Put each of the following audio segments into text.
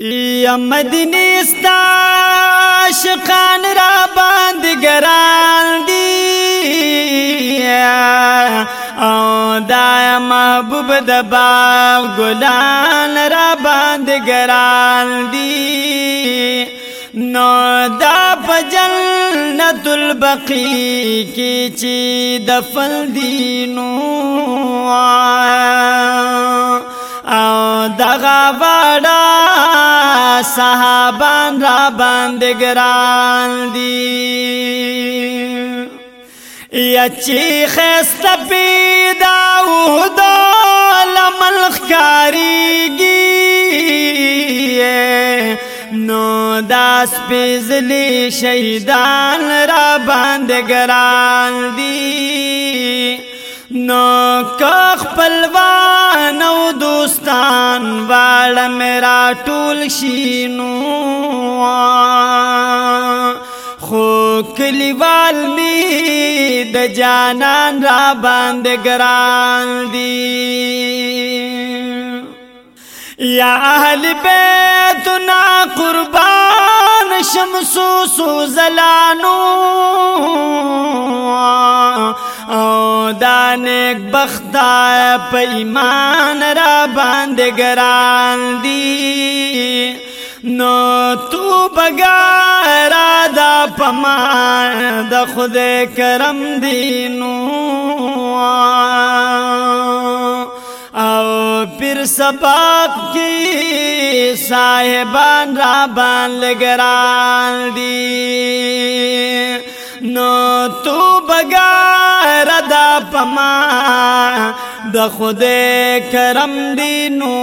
یا مدنی ستا شقان را باند گران دی او دا یا محبوب دبا گلان را باند گران دی نو دا پجل ندل بقی کی چی دفل دی نو او دا غاوڑا صحابان را باندې ګران دي یا چې خست پیدا او د لملخ کاریږي نو داس پیزلی شیدان را باندې ګران دي نو که خپلوان او دوستان واړه میرا ټول شینو خو کلیوال می د جانان را باندې ګران دی یا اهل بیت نا قربان شمسو سوزلانو نیک بخدا په ایمان را باندې ګران دی نو تو بګارا دا پما د خدای کرم دی نو او پیر سباق کی صاحبان رابان لگران دی نو تو بگا پما د خدای کرم دینو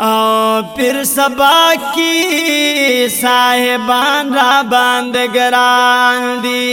او پیر سبا کی صاحبان را باندې ګران دی